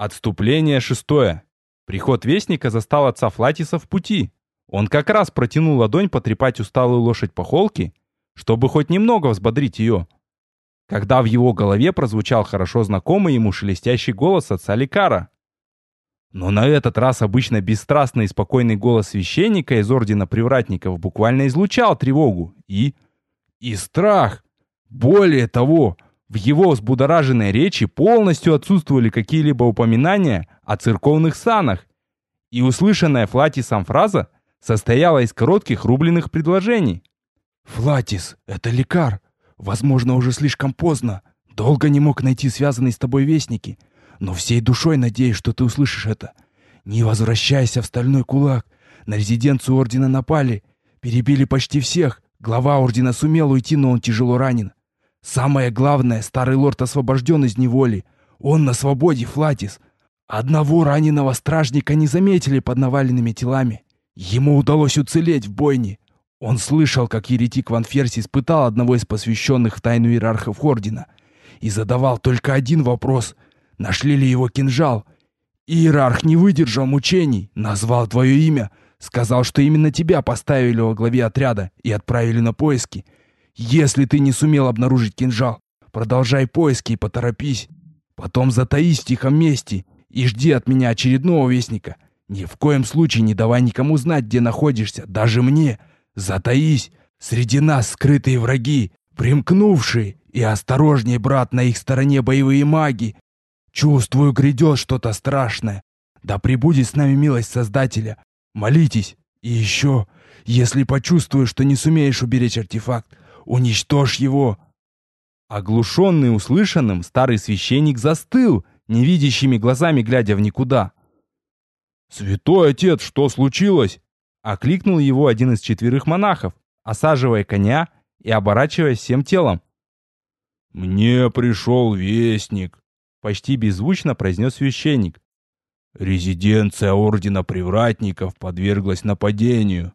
Отступление шестое. Приход Вестника застал отца Флатиса в пути. Он как раз протянул ладонь потрепать усталую лошадь по холке, чтобы хоть немного взбодрить ее. Когда в его голове прозвучал хорошо знакомый ему шелестящий голос отца Лекара. Но на этот раз обычно бесстрастный и спокойный голос священника из Ордена Привратников буквально излучал тревогу и... и страх. Более того, в его взбудораженной речи полностью отсутствовали какие-либо упоминания о церковных санах, и услышанная Флатисом фраза состояла из коротких рубленых предложений. «Флатис, это лекар. Возможно, уже слишком поздно. Долго не мог найти связанные с тобой вестники, но всей душой надеюсь, что ты услышишь это. Не возвращайся в стальной кулак. На резиденцию Ордена напали, перебили почти всех. Глава Ордена сумел уйти, но он тяжело ранен. Самое главное, старый лорд освобожден из неволи. Он на свободе, Флатис. Одного раненого стражника не заметили под наваленными телами. Ему удалось уцелеть в бойне. Он слышал, как еретик Ван Ферси испытал одного из посвященных в тайну иерархов Ордена и задавал только один вопрос. Нашли ли его кинжал? Иерарх не выдержал мучений, назвал твое имя, сказал, что именно тебя поставили во главе отряда и отправили на поиски — если ты не сумел обнаружить кинжал, продолжай поиски и поторопись. Потом затаись в тихом месте и жди от меня очередного вестника. Ни в коем случае не давай никому знать, где находишься, даже мне. Затаись. Среди нас скрытые враги, примкнувшие. И осторожней, брат, на их стороне боевые маги. Чувствую, грядет что-то страшное. Да пребудет с нами милость Создателя. Молитесь. И еще, если почувствуешь, что не сумеешь уберечь артефакт, Уничтожь его!» Оглушенный услышанным, старый священник застыл, невидящими глазами глядя в никуда. «Святой отец, что случилось?» Окликнул его один из четверых монахов, осаживая коня и оборачиваясь всем телом. «Мне пришел вестник», — почти беззвучно произнес священник. «Резиденция Ордена Привратников подверглась нападению.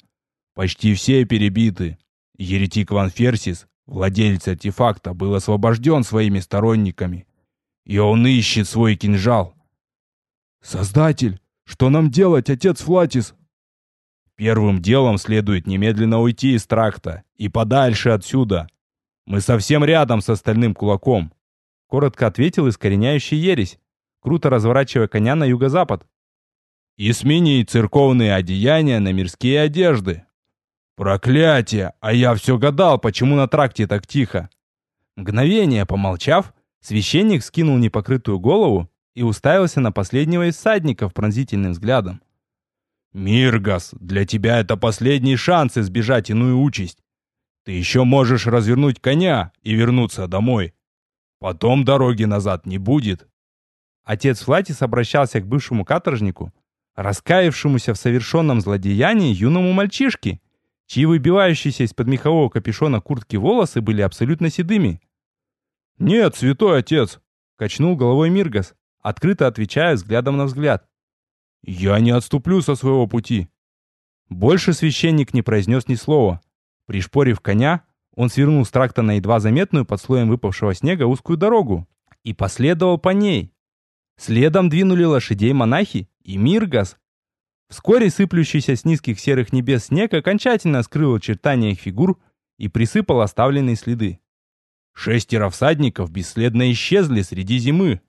Почти все перебиты. Еретик Ван Ферсис, владелец артефакта, был освобожден своими сторонниками. И он ищет свой кинжал. «Создатель, что нам делать, отец Флатис?» «Первым делом следует немедленно уйти из тракта и подальше отсюда. Мы совсем рядом с остальным кулаком», — коротко ответил искореняющий ересь, круто разворачивая коня на юго-запад. «И сменить церковные одеяния на мирские одежды». «Проклятие! А я все гадал, почему на тракте так тихо!» Мгновение помолчав, священник скинул непокрытую голову и уставился на последнего из садников пронзительным взглядом. «Миргас, для тебя это последний шанс избежать иную участь. Ты еще можешь развернуть коня и вернуться домой. Потом дороги назад не будет». Отец Флатис обращался к бывшему каторжнику, раскаявшемуся в совершенном злодеянии юному мальчишке, чьи выбивающиеся из-под мехового капюшона куртки волосы были абсолютно седыми. «Нет, святой отец!» — качнул головой Миргас, открыто отвечая взглядом на взгляд. «Я не отступлю со своего пути!» Больше священник не произнес ни слова. Пришпорив коня, он свернул с тракта на едва заметную под слоем выпавшего снега узкую дорогу и последовал по ней. Следом двинули лошадей монахи и Миргас, Вскоре сыплющийся с низких серых небес снег окончательно скрыл очертания их фигур и присыпал оставленные следы. Шестеро всадников бесследно исчезли среди зимы.